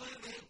وَجَعَلْنَا